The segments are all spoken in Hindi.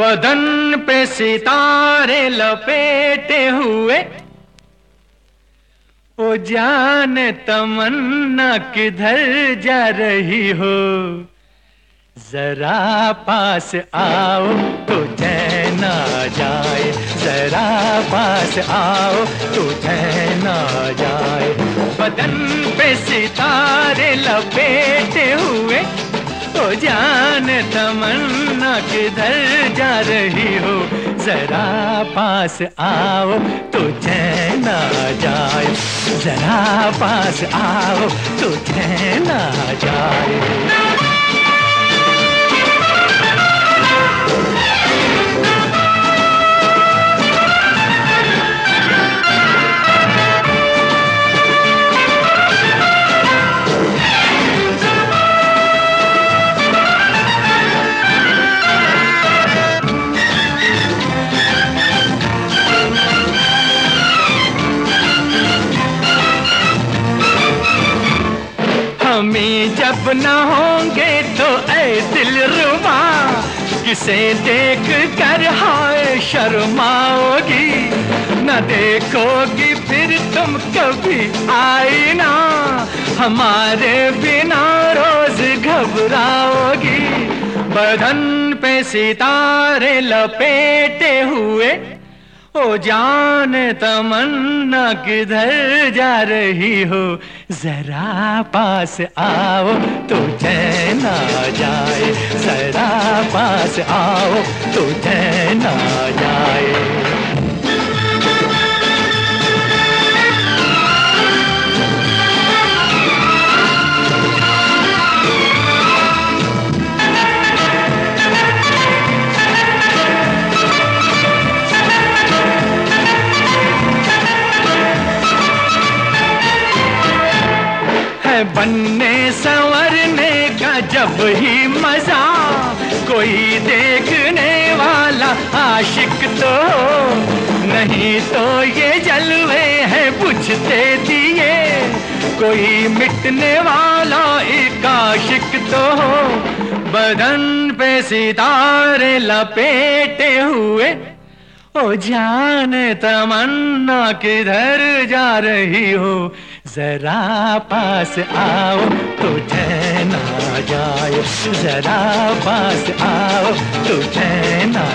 बदन पे सितारे लपेटे हुए। ओ जान तमन्ना किधर जा रही हो। जरा पास आओ तो चैन जाए। जरा पास आओ तो चैन जाए। बदन पे सितारे लपेटे हुए। ओ जान तमन्ना किधर जा रही हो? जरा पास आओ तो आ जाए। जरा पास आओ तो आ जाए। हमें जब न होंगे तो ऐ दिल रुबा किसे देख कर हाय शर्माओगी? न देखोगी फिर तुम कभी आई ना हमारे बिना रोज घबराओगी। बदन पे सितारे लपेटे हुए ओ जान तमन्ना किधर जा रही हो, जरा पास आओ तो चैन जाए, जरा पास आओ तो चैन जाए। बनने संवरने का जब ही मज़ा, कोई देखने वाला आशिक तो नहीं तो ये जलवे हैं बुझते दिए। कोई मिटने वाला एक आशिक तो बदन पे सितारे लपेटे हुए। ओ जान तमन्ना किधर जा रही हो? जरा पास आओ तो ना जाए। जरा पास आओ तो ना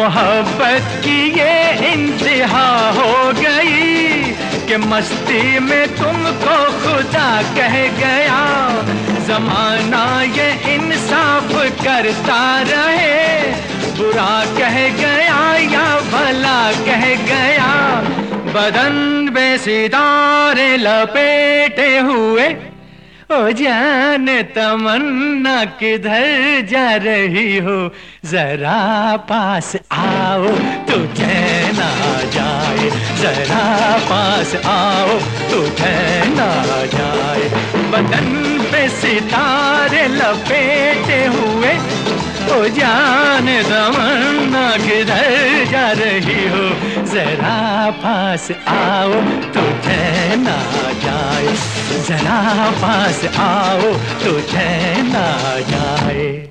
मोहब्बत की ये इंतहा हो गई कि मस्ती में तुमको खुदा कह गया। जमाना ये इंसाफ करता रहे। बुरा कह गया या भला कह गया। बदन में बेसिदारे लपेटे हुए ओ जान तमन्ना किधर जा रही हो, जरा पास आओ तो चैन आ जाए, जरा पास आओ तो चैन आ जाए। बदन पे सितारे लपेटे हुए, ओ जान तमन्ना किधर जा रही हो, जरा पास आओ तो जरा पास आओ तो चैन आ जाए।